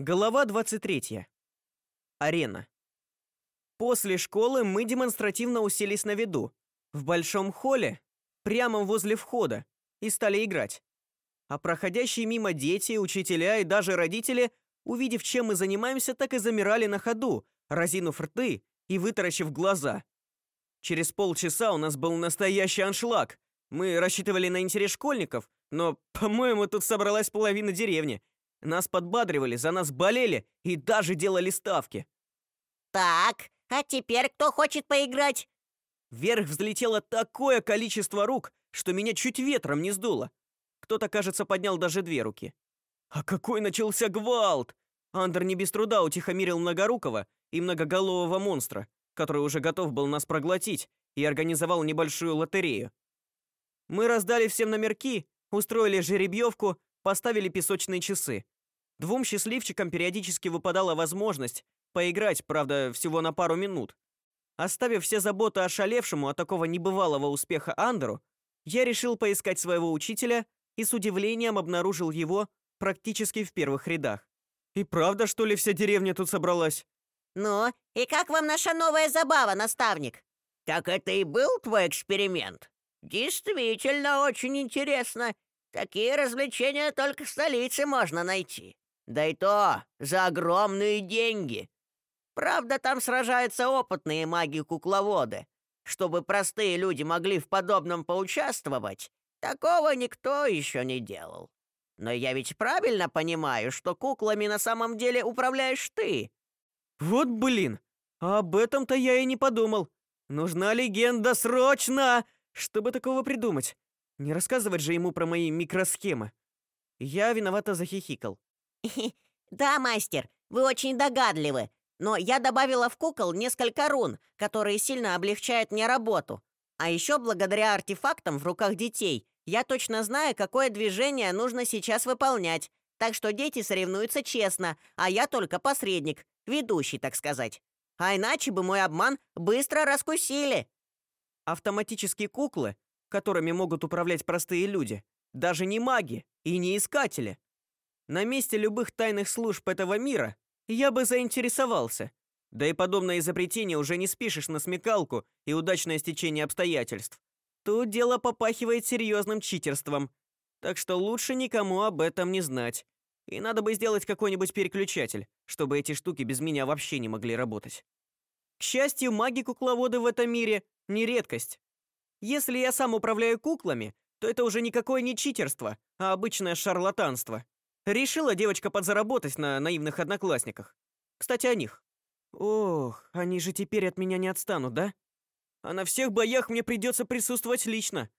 Глава 23. Арена. После школы мы демонстративно уселись на виду, в большом холле, прямо возле входа, и стали играть. А проходящие мимо дети, учителя и даже родители, увидев, чем мы занимаемся, так и замирали на ходу, разинув рты и вытаращив глаза. Через полчаса у нас был настоящий аншлаг. Мы рассчитывали на интерес школьников, но, по-моему, тут собралась половина деревни. Нас подбадривали, за нас болели и даже делали ставки. Так, а теперь кто хочет поиграть? Вверх взлетело такое количество рук, что меня чуть ветром не сдуло. Кто-то, кажется, поднял даже две руки. А какой начался гвалт! Андер не без труда утихомирил многорукого и многоголового монстра, который уже готов был нас проглотить, и организовал небольшую лотерею. Мы раздали всем номерки, устроили жеребьевку поставили песочные часы. Двум счастливчикам периодически выпадала возможность поиграть, правда, всего на пару минут. Оставив все заботы ошалевшему от такого небывалого успеха Андеру, я решил поискать своего учителя и с удивлением обнаружил его практически в первых рядах. И правда, что ли, вся деревня тут собралась? Ну, и как вам наша новая забава, наставник? Так это и был твой эксперимент? Действительно очень интересно. Такие развлечения только в столице можно найти. Да и то за огромные деньги. Правда, там сражаются опытные маги-кукловоды. Чтобы простые люди могли в подобном поучаствовать, такого никто еще не делал. Но я ведь правильно понимаю, что куклами на самом деле управляешь ты. Вот блин, об этом-то я и не подумал. Нужна легенда срочно, чтобы такого придумать. Не рассказывать же ему про мои микросхемы. Я виновато захихикал. Да, мастер, вы очень догадливы, но я добавила в кукол несколько рун, которые сильно облегчают мне работу. А еще благодаря артефактам в руках детей я точно знаю, какое движение нужно сейчас выполнять. Так что дети соревнуются честно, а я только посредник, ведущий, так сказать. А иначе бы мой обман быстро раскусили. Автоматические куклы которыми могут управлять простые люди, даже не маги и не искатели. На месте любых тайных служб этого мира я бы заинтересовался. Да и подобное изобретение уже не спишешь на смекалку и удачное стечение обстоятельств. Тут дело попахивает серьезным читерством. Так что лучше никому об этом не знать. И надо бы сделать какой-нибудь переключатель, чтобы эти штуки без меня вообще не могли работать. К счастью, маги-кукловоды в этом мире не редкость. Если я сам управляю куклами, то это уже никакое не читерство, а обычное шарлатанство. Решила девочка подзаработать на наивных одноклассниках. Кстати, о них. Ох, они же теперь от меня не отстанут, да? А на всех боях мне придется присутствовать лично.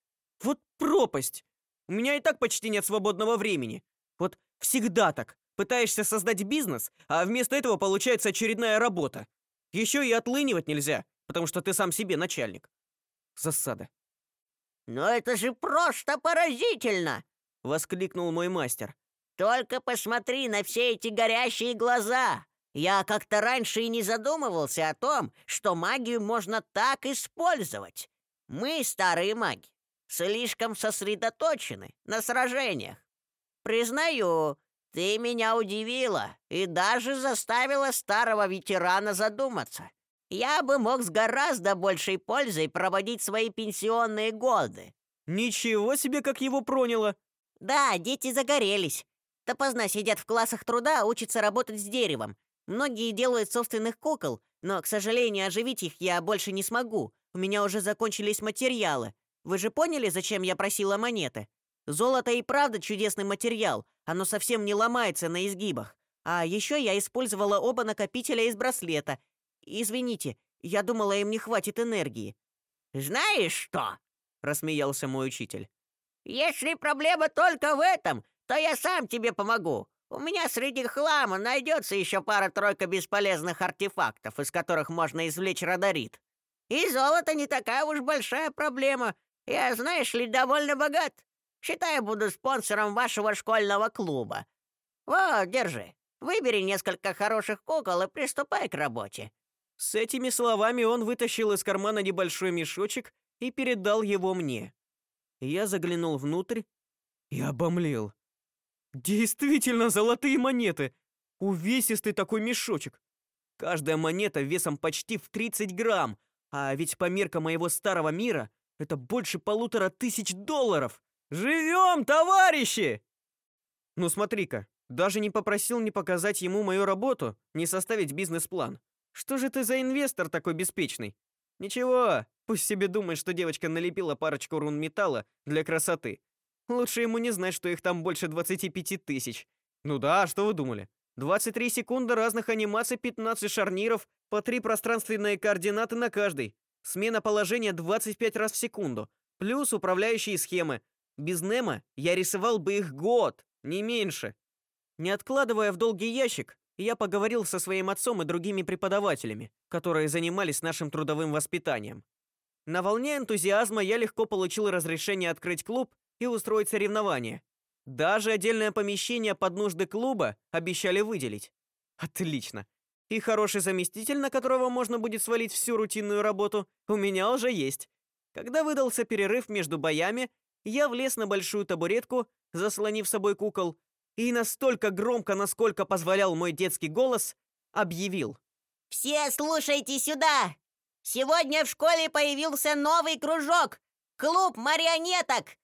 Вот пропасть. У меня и так почти нет свободного времени. Вот всегда так. Пытаешься создать бизнес, а вместо этого получается очередная работа. Еще и отлынивать нельзя, потому что ты сам себе начальник засада. «Но это же просто поразительно!» — воскликнул мой мастер. «Только посмотри на все эти горящие глаза! Я как-то раньше и не задумывался о том, что магию можно так использовать. Мы, старые маги, слишком сосредоточены на сражениях. Признаю, ты меня удивила и даже заставила старого ветерана задуматься я бы мог с гораздо большей пользой проводить свои пенсионные годы. Ничего себе, как его проняло. Да, дети загорелись. Допоздна сидят в классах труда, учатся работать с деревом. Многие делают собственных кукол, но, к сожалению, оживить их я больше не смогу. У меня уже закончились материалы. Вы же поняли, зачем я просила монеты? Золото и правда чудесный материал. Оно совсем не ломается на изгибах. А еще я использовала оба накопителя из браслета Извините, я думала, им не хватит энергии. Знаешь что? рассмеялся мой учитель. Если проблема только в этом, то я сам тебе помогу. У меня среди хлама найдется еще пара-тройка бесполезных артефактов, из которых можно извлечь радарит. И золото не такая уж большая проблема. Я, знаешь ли, довольно богат. Считай, буду спонсором вашего школьного клуба. Вот, держи. Выбери несколько хороших кукол и приступай к работе. С этими словами он вытащил из кармана небольшой мешочек и передал его мне. Я заглянул внутрь и обомлел. Действительно золотые монеты. Увесистый такой мешочек. Каждая монета весом почти в 30 грамм, а ведь по меркам моего старого мира это больше полутора тысяч долларов. Живем, товарищи! Ну смотри-ка, даже не попросил не показать ему мою работу, не составить бизнес-план. Что же ты за инвестор такой беспечный? Ничего, пусть себе думает, что девочка налепила парочку рун металла для красоты. Лучше ему не знать, что их там больше 25 тысяч. Ну да, что вы думали? 23 секунды разных анимаций, 15 шарниров, по 3 пространственные координаты на каждой. Смена положения 25 раз в секунду, плюс управляющие схемы. Без Немо я рисовал бы их год, не меньше. Не откладывая в долгий ящик, я поговорил со своим отцом и другими преподавателями, которые занимались нашим трудовым воспитанием. На волне энтузиазма я легко получил разрешение открыть клуб и устроить соревнования. Даже отдельное помещение под нужды клуба обещали выделить. Отлично. И хороший заместитель, на которого можно будет свалить всю рутинную работу, у меня уже есть. Когда выдался перерыв между боями, я влез на большую табуретку, заслонив собой кукол, и настолько громко, насколько позволял мой детский голос, объявил: "Все слушайте сюда. Сегодня в школе появился новый кружок клуб марионеток.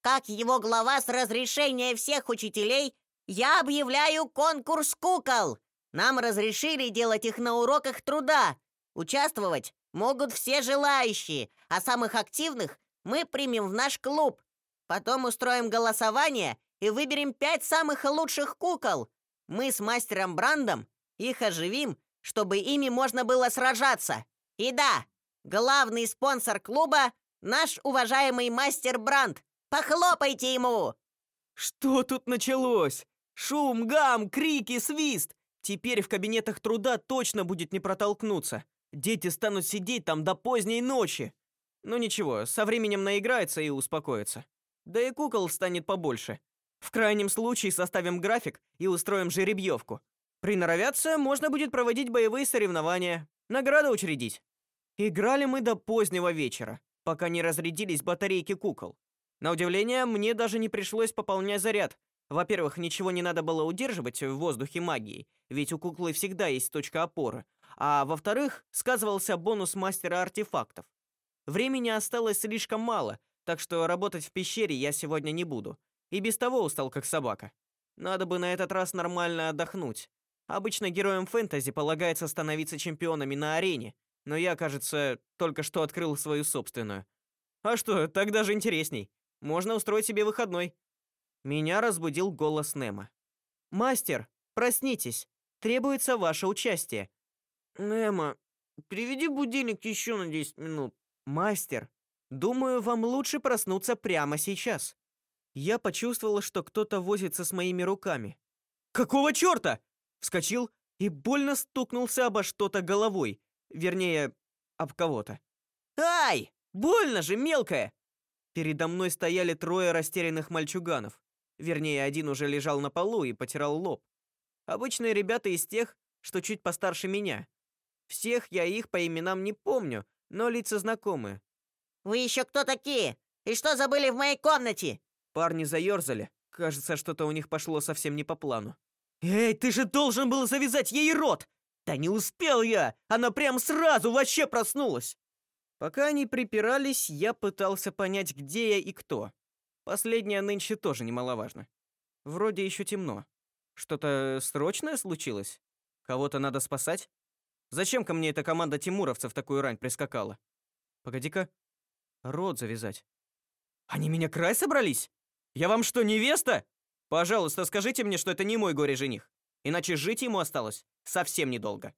Как его глава с разрешения всех учителей, я объявляю конкурс кукол. Нам разрешили делать их на уроках труда. Участвовать могут все желающие, а самых активных мы примем в наш клуб. Потом устроим голосование и выберем пять самых лучших кукол. Мы с мастером Брандом их оживим, чтобы ими можно было сражаться. И да, главный спонсор клуба наш уважаемый мастер Бранд. Похлопайте ему. Что тут началось? Шум, гам, крики, свист. Теперь в кабинетах труда точно будет не протолкнуться. Дети станут сидеть там до поздней ночи. Ну ничего, со временем наиграется и успокоится. Да и кукол станет побольше. В крайнем случае составим график и устроим жеребьевку. Приноровятся, можно будет проводить боевые соревнования, награды учредить. Играли мы до позднего вечера, пока не разрядились батарейки кукол. На удивление, мне даже не пришлось пополнять заряд. Во-первых, ничего не надо было удерживать в воздухе магией, ведь у куклы всегда есть точка опоры. А во-вторых, сказывался бонус мастера артефактов. Времени осталось слишком мало, так что работать в пещере я сегодня не буду. И без того устал как собака. Надо бы на этот раз нормально отдохнуть. Обычно героям фэнтези полагается становиться чемпионами на арене, но я, кажется, только что открыл свою собственную. А что, так даже интересней. Можно устроить себе выходной. Меня разбудил голос Немо. Мастер, проснитесь. Требуется ваше участие. Немо, приведи будильник еще на 10 минут. Мастер, думаю, вам лучше проснуться прямо сейчас. Я почувствовала, что кто-то возится с моими руками. Какого чёрта? Вскочил и больно стукнулся обо что-то головой, вернее, об кого-то. Ай! Больно же, мелкая. Передо мной стояли трое растерянных мальчуганов. Вернее, один уже лежал на полу и потирал лоб. Обычные ребята из тех, что чуть постарше меня. Всех я их по именам не помню, но лица знакомые. Вы еще кто такие? И что забыли в моей комнате? Парни заерзали. Кажется, что-то у них пошло совсем не по плану. Эй, ты же должен был завязать ей рот. Да не успел я. Она прям сразу вообще проснулась. Пока они припирались, я пытался понять, где я и кто. Последнее нынче тоже немаловажно. Вроде еще темно. Что-то срочное случилось? Кого-то надо спасать? Зачем ко мне эта команда тимуровцев такую рань прискакала? Погоди-ка. Рот завязать. Они меня край собрались? Я вам что, невеста? Пожалуйста, скажите мне, что это не мой горе-жених. Иначе жить ему осталось совсем недолго.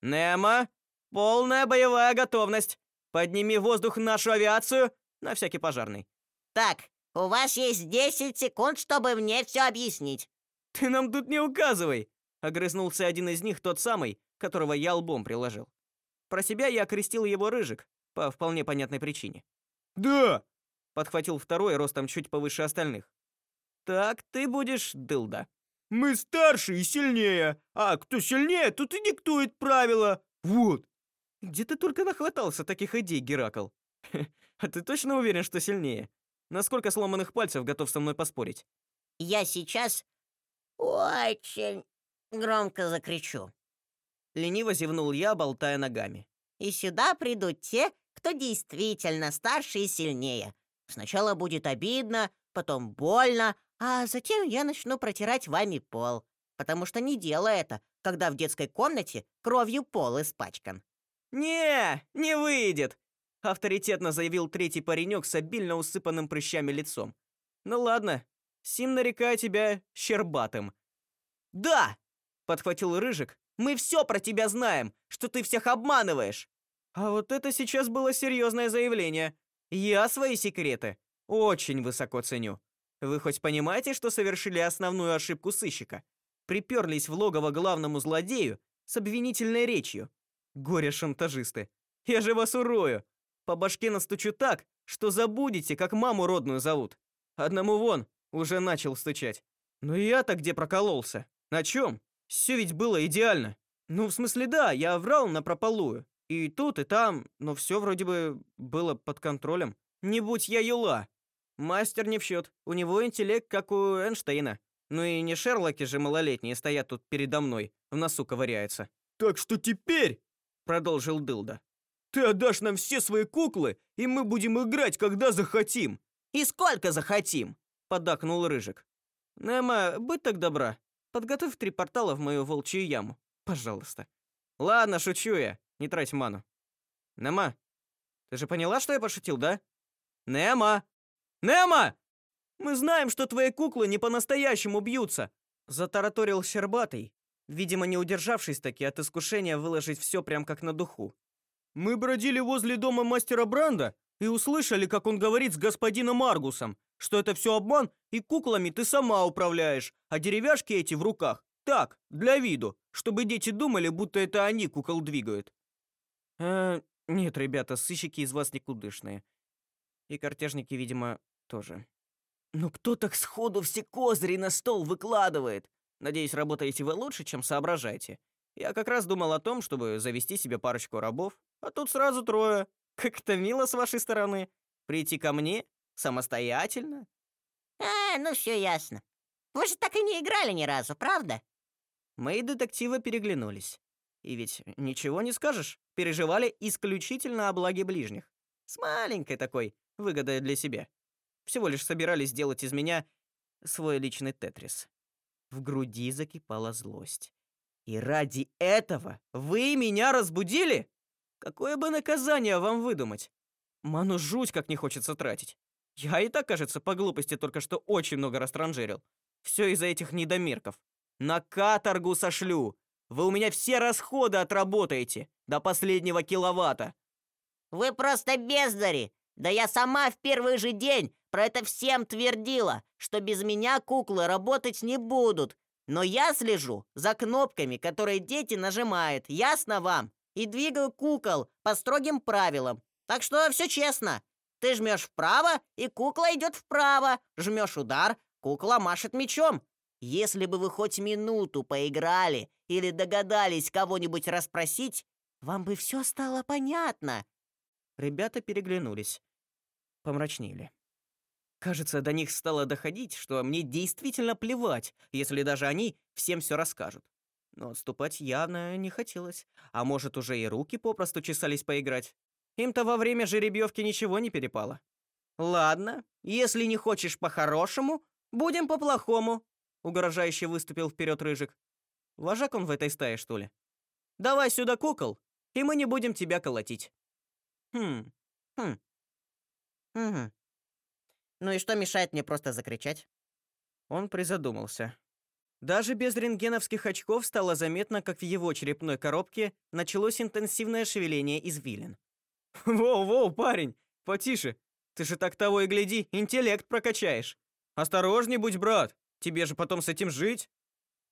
Немо, полная боевая готовность. Подними в воздух нашу авиацию на всякий пожарный. Так, у вас есть 10 секунд, чтобы мне все объяснить. Ты нам тут не указывай, огрызнулся один из них, тот самый, которого я лбом приложил. Про себя я окрестил его рыжик по вполне понятной причине. Да, подхватил второй, ростом чуть повыше остальных. Так ты будешь дылда. Мы старше и сильнее, а кто сильнее, тот и диктует правила. Вот. Где ты только нахватался таких идей, Геракл? А ты точно уверен, что сильнее? На сколько сломанных пальцев готов со мной поспорить? Я сейчас очень, громко закричу. Лениво зевнул я, болтая ногами. И сюда придут те, кто действительно старше и сильнее. Сначала будет обидно, потом больно, а затем я начну протирать вами пол, потому что не делаю это, когда в детской комнате кровью пол испачкан. «Не, не выйдет!» — авторитетно заявил третий паренек с обильно усыпанным прыщами лицом. «Ну ладно, Сим нарекаю тебя щербатым». «Да!» — подхватил Рыжик. «Мы все про тебя знаем, что ты всех обманываешь!» А вот это сейчас было серьезное заявление. Я свои секреты очень высоко ценю. Вы хоть понимаете, что совершили основную ошибку сыщика? Приперлись в логово главному злодею с обвинительной речью. Горе-шантажисты. Я же вас урою. По башке настучу так, что забудете, как маму родную зовут. Одному вон уже начал стучать. Но я-то где прокололся? На чем? Все ведь было идеально. Ну, в смысле, да, я врал на прополую. И тут, и там, но все вроде бы было под контролем. Не будь я юла. Мастер не в счет. У него интеллект, как у Эйнштейна. Ну и не Шерлоки же малолетние стоят тут передо мной, в носу ковыряются. «Так что теперь», — продолжил Дылда, «ты отдашь нам все свои куклы, и мы будем играть, когда захотим». «И сколько захотим?» — подакнул Рыжик. «Нема, будь так добра, подготовь три портала в мою волчью яму, пожалуйста». «Ладно, шучу я, не трать ману». «Нема, ты же поняла, что я пошутил, да?» «Нема! Нема!» Мы знаем, что твои куклы не по-настоящему бьются, затараторил Щербатый, видимо, не удержавшись таки от искушения выложить все прям как на духу. Мы бродили возле дома мастера Бранда и услышали, как он говорит с господином Аргусом, что это все обман и куклами ты сама управляешь, а деревяшки эти в руках. Так, для виду, чтобы дети думали, будто это они кукол двигают. Э, нет, ребята, сыщики из вас никудышные. И картежники, видимо, тоже. Ну кто так сходу все козыри на стол выкладывает? Надеюсь, работаете вы лучше, чем соображаете. Я как раз думал о том, чтобы завести себе парочку рабов, а тут сразу трое. Как это мило с вашей стороны. Прийти ко мне самостоятельно. А, ну все ясно. Вы же так и не играли ни разу, правда? Мои детективы переглянулись. И ведь ничего не скажешь, переживали исключительно о благе ближних. С маленькой такой выгодой для себя. Всего лишь собирались сделать из меня свой личный тетрис. В груди закипала злость. И ради этого вы меня разбудили? Какое бы наказание вам выдумать? Ману жуть как не хочется тратить. Я и так, кажется, по глупости только что очень много растранжирил. Все из-за этих недомерков. На каторгу сошлю. Вы у меня все расходы отработаете до последнего киловатта. Вы просто бездари. Да я сама в первый же день про это всем твердила, что без меня куклы работать не будут. Но я слежу за кнопками, которые дети нажимают, ясно вам? И двигаю кукол по строгим правилам. Так что все честно. Ты жмешь вправо, и кукла идет вправо. Жмешь удар, кукла машет мечом. Если бы вы хоть минуту поиграли или догадались кого-нибудь расспросить, вам бы все стало понятно. Ребята переглянулись, помрачнели. Кажется, до них стало доходить, что мне действительно плевать, если даже они всем все расскажут. Но отступать явно не хотелось. А может, уже и руки попросту чесались поиграть. Им-то во время жеребьевки ничего не перепало. Ладно, если не хочешь по-хорошему, будем по-плохому, угрожающе выступил вперед рыжик. Вожак он в этой стае, что ли? Давай сюда кукол, и мы не будем тебя колотить. Хм. Хм. Угу. Ну и что мешает мне просто закричать? Он призадумался. Даже без рентгеновских очков стало заметно, как в его черепной коробке началось интенсивное шевеление извилин. «Воу-воу, парень, потише. Ты же так того и гляди, интеллект прокачаешь. Осторожней будь, брат, тебе же потом с этим жить.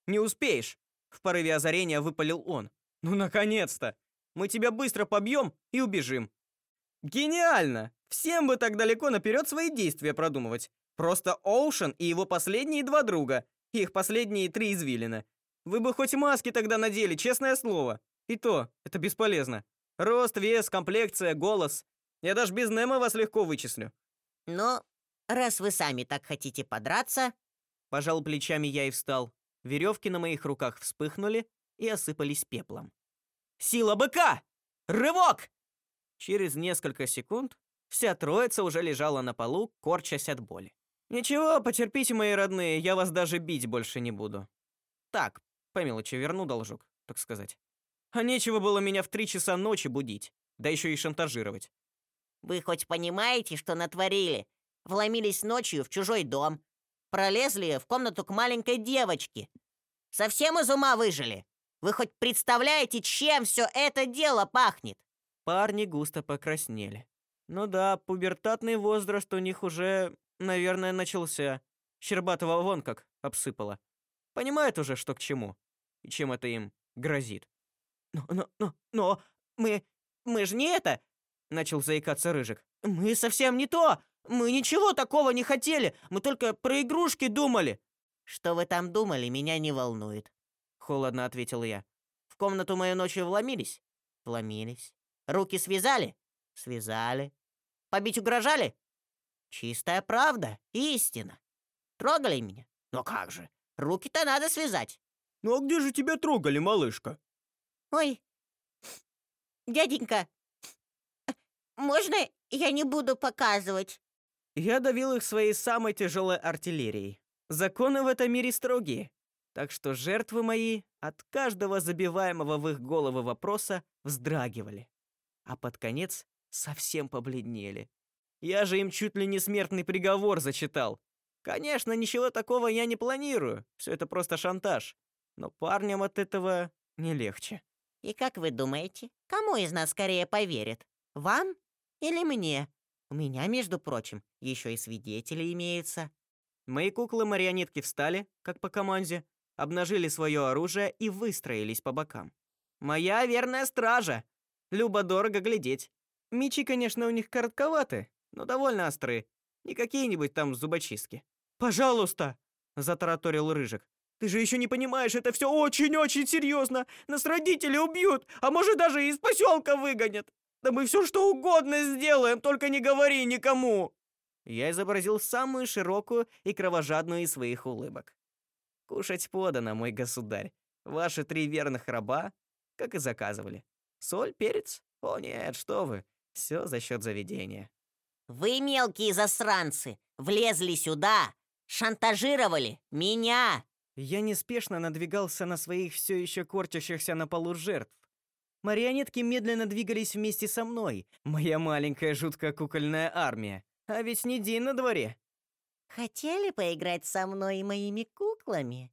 Не успеешь», — в порыве озарения выпалил он. «Ну, наконец-то! Мы тебя быстро побьем и убежим. Гениально! Всем бы так далеко наперед свои действия продумывать. Просто Оушен и его последние два друга, их последние три извилины. Вы бы хоть маски тогда надели, честное слово. И то, это бесполезно. Рост, вес, комплекция, голос. Я даже без Немо вас легко вычислю. Но раз вы сами так хотите подраться, пожал плечами я и встал. Веревки на моих руках вспыхнули и осыпались пеплом. Сила быка! Рывок! Через несколько секунд вся троица уже лежала на полу, корчась от боли. Ничего, потерпите, мои родные, я вас даже бить больше не буду. Так, по мелочи верну должок, так сказать. А нечего было меня в три часа ночи будить, да еще и шантажировать. Вы хоть понимаете, что натворили? Вломились ночью в чужой дом, пролезли в комнату к маленькой девочке. Совсем из ума выжили? Вы хоть представляете, чем все это дело пахнет? Парни густо покраснели. Ну да, пубертатный возраст у них уже, наверное, начался. Щербатого вон как обсыпало. Понимают уже, что к чему и чем это им грозит. Но, но, но, но мы, мы же не это, начал заикаться Рыжик. Мы совсем не то. Мы ничего такого не хотели. Мы только про игрушки думали. Что вы там думали, меня не волнует, холодно ответил я. В комнату мою ночью вломились? Вломились. Руки связали? Связали. Побить угрожали? Чистая правда, истина. Трогали меня? Но как же? Руки-то надо связать. Ну а где же тебя трогали, малышка? Ой, дяденька, можно я не буду показывать? Я давил их своей самой тяжелой артиллерией. Законы в этом мире строгие, так что жертвы мои от каждого забиваемого в их головы вопроса вздрагивали, а под конец совсем побледнели. Я же им чуть ли не смертный приговор зачитал. Конечно, ничего такого я не планирую. Все это просто шантаж. Но парням от этого не легче. И как вы думаете, кому из нас скорее поверит? Вам или мне? У меня, между прочим, еще и свидетели имеются. Мои куклы-марионетки встали, как по команде, обнажили свое оружие и выстроились по бокам. Моя верная стража. Любо дорого глядеть. Мечи, конечно, у них коротковаты, но довольно острые. Не какие-нибудь там зубочистки. «Пожалуйста!» — затараторил Рыжик. «Ты же еще не понимаешь, это все очень-очень серьезно! Нас родители убьют, а может даже из поселка выгонят! Да мы все что угодно сделаем, только не говори никому!» Я изобразил самую широкую и кровожадную из своих улыбок. «Кушать подано, мой государь. Ваши три верных раба, как и заказывали. Соль, перец? О нет, что вы. Все за счет заведения». «Вы, мелкие засранцы, влезли сюда, шантажировали меня!» Я неспешно надвигался на своих все еще корчащихся на полу жертв. Марионетки медленно двигались вместе со мной, моя маленькая жуткая кукольная армия. А ведь не день на дворе. Хотели поиграть со мной и моими куклами?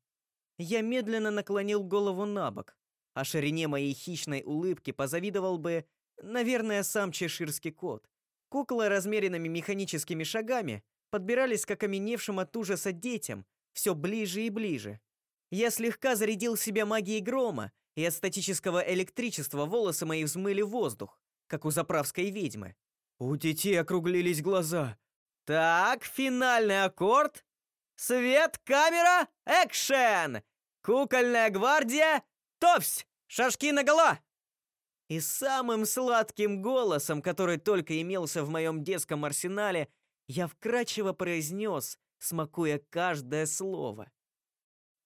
Я медленно наклонил голову на бок. О ширине моей хищной улыбки позавидовал бы, наверное, сам чеширский кот. Куклы размеренными механическими шагами подбирались к окаменевшим от ужаса детям, все ближе и ближе. Я слегка зарядил себя магией грома, и от статического электричества волосы мои взмыли воздух, как у заправской ведьмы. У детей округлились глаза. Так, финальный аккорд. Свет, камера, экшен! Кукольная гвардия, товсь! Шашки нагола! И самым сладким голосом, который только имелся в моем детском арсенале, я вкрадчиво произнес, смакуя каждое слово.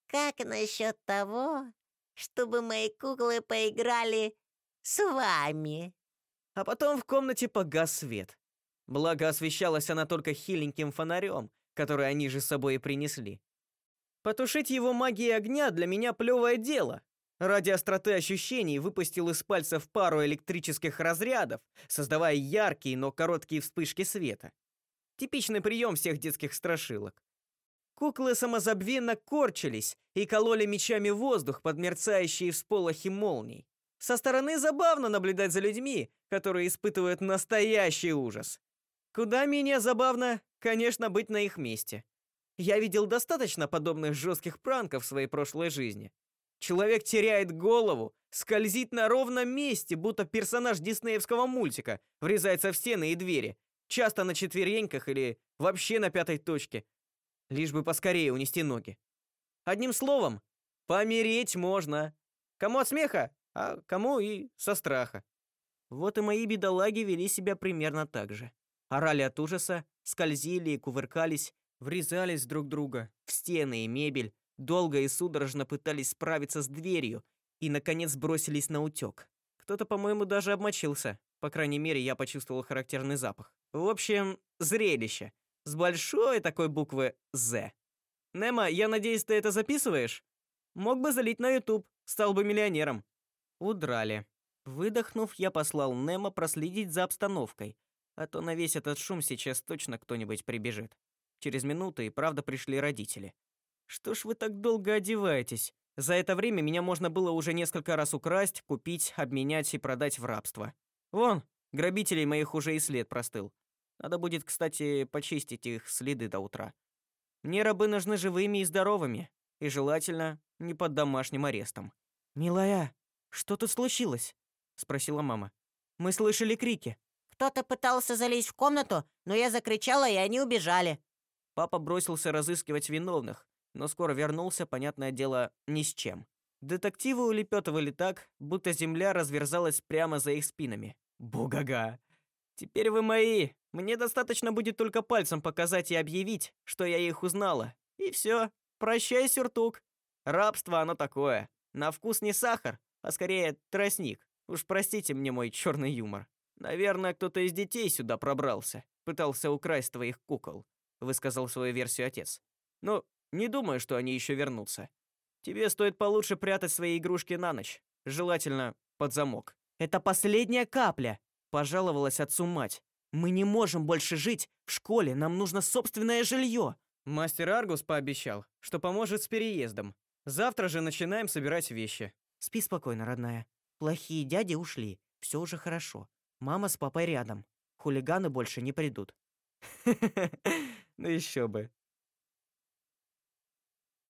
«Как насчет того, чтобы мои куклы поиграли с вами?» А потом в комнате погас свет. Благо освещалась она только хиленьким фонарем, который они же с собой и принесли. Потушить его магией огня для меня плевое дело. Ради остроты ощущений выпустил из пальцев пару электрических разрядов, создавая яркие, но короткие вспышки света. Типичный прием всех детских страшилок. Куклы самозабвенно корчились и кололи мечами воздух под мерцающие всполохи молний. Со стороны забавно наблюдать за людьми, которые испытывают настоящий ужас. Куда менее забавно, конечно, быть на их месте. Я видел достаточно подобных жестких пранков в своей прошлой жизни. Человек теряет голову, скользит на ровном месте, будто персонаж диснеевского мультика, врезается в стены и двери, часто на четвереньках или вообще на пятой точке, лишь бы поскорее унести ноги. Одним словом, помереть можно. Кому от смеха, а кому и со страха. Вот и мои бедолаги вели себя примерно так же. Орали от ужаса, скользили и кувыркались, врезались друг друга, в стены и мебель, долго и судорожно пытались справиться с дверью и, наконец, бросились на утёк. Кто-то, по-моему, даже обмочился. По крайней мере, я почувствовал характерный запах. В общем, зрелище. С большой такой буквы «З». Немо, я надеюсь, ты это записываешь? Мог бы залить на YouTube, стал бы миллионером. Удрали. Выдохнув, я послал Немо проследить за обстановкой, а то на весь этот шум сейчас точно кто-нибудь прибежит. Через минуту и правда пришли родители. Что ж вы так долго одеваетесь? За это время меня можно было уже несколько раз украсть, купить, обменять и продать в рабство. Вон, грабителей моих уже и след простыл. Надо будет, кстати, почистить их следы до утра. Мне рабы нужны живыми и здоровыми, и желательно не под домашним арестом. Милая, что тут случилось? спросила мама. Мы слышали крики. Кто-то пытался залезть в комнату, но я закричала, и они убежали. Папа бросился разыскивать виновных, но скоро вернулся, понятное дело, ни с чем. Детективы улепетывали так, будто земля разверзалась прямо за их спинами. Бугага. Теперь вы мои. Мне достаточно будет только пальцем показать и объявить, что я их узнала. И все. Прощай, сюртук. Рабство оно такое. На вкус не сахар, а скорее тростник. Уж простите мне мой черный юмор. Наверное, кто-то из детей сюда пробрался, пытался украсть твоих кукол, высказал свою версию отец. Ну, не думаю, что они еще вернутся. Тебе стоит получше прятать свои игрушки на ночь, желательно под замок. Это последняя капля, пожаловалась отцу мать. Мы не можем больше жить в школе, нам нужно собственное жилье. Мастер Аргус пообещал, что поможет с переездом. Завтра же начинаем собирать вещи. Спи спокойно, родная. Плохие дяди ушли. все уже хорошо. Мама с папой рядом. Хулиганы больше не придут. Ну еще бы.